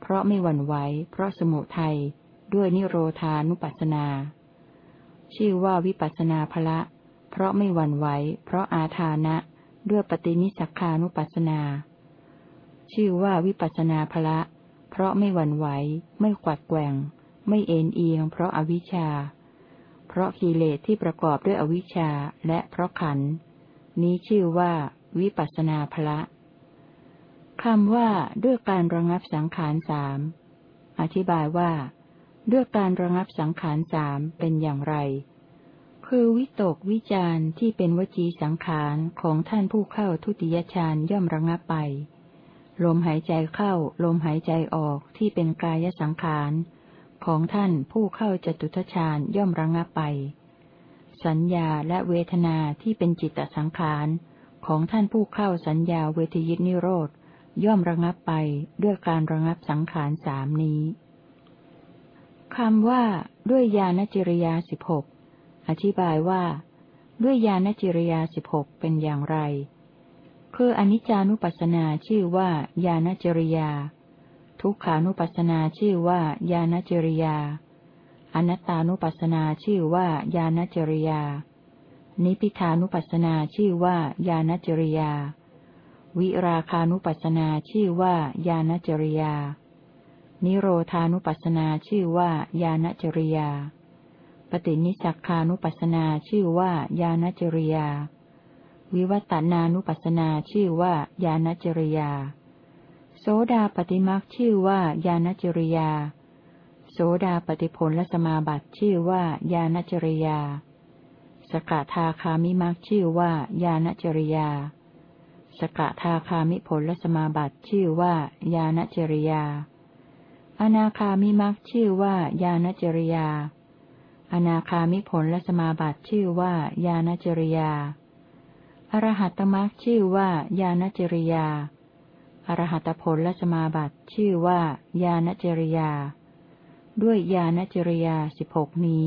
S1: เพราะไม่หวั่นไหวเพราะสมุทัยด้วยนิโรธานุปัสนา ชื่อว่าวิปัสนาภละ เพราะไม่หวั่นไหวเพราะอาทานะ ด้วยปฏินิสักานุปัสนา ชื่อว่าวิปัสนาภละ เพราะไม่หวั่นไหวไม่ขวัดแกว่ง ไม่เอ็นเอียงเพราะอาวิชชา เพราะกิเลสที่ประกอบด้วยอวิชชาและเพราะขัน นี้ชื่อว่า วิปัสนาภละคำว่าด้วยการระงับสังขารสามอธิบายว่า ด้วยการระงับสังขารสามเป็นอย่างไร คือวิตกวิจารที่เป็นวจีสังขารของท่านผู้เข้าทุติยฌานย่อมระงับไป ลมหายใจเข้า ลมหายใจออกที่เป็นกายสังขาร ของท่านผู้เข้าจตุทชาญย่อมระงับไป สัญญาและเวทนาที่เป็นจิตตสังขาร ของท่านผู้เข้าสัญญาเวทยิตนิโรธย่อมระงับไปด้วยการระงับสังขารสามนี้คำว่า ด้วยญาณจิริยาสิบหกอธิบายว่า ด้วยญาณจิริยาสิบหกเป็นอย่างไร คืออนิจจานุปัสสนาชื่อว่าญาณจริยา ทุกขานุปัสสนาชื่อว่า ญาณจริยา อนัตตานุปัสสนาชื่อว่า ญาณจริยา นิพิทานุปัสสนาชื่อว่า ญาณจริยา วิราคานุปัสสนาชื่อว่า ญาณจริยา นิโรธานุปัสสนาชื่อว่า ญาณจริยา ปฏินิสักคานุปัสสนาชื่อว่า ญาณจริยา วิวัตนานุปัสนาชื่อว่า ญาณจริยา โสดาปฏิมักชื่อว่าญาณจริยา โสดาปฏิผลและสมาบัติชื่อว่ายานจริยา สกทาคามิมักชื่อว่ายานจริยา สกทาคามิผลและสมาบัติชื่อว่ายานจริยา อนาคามิมักชื่อว่ายานจริยา อนาคามิผลและสมาบัติชื่อว่ายานจริยา อรหัตมักชื่อว่ายานจริยา อรหัตผลและสมาบัติชื่อว่ายานจริยา ด้วยยานจริยาสิบหกนี้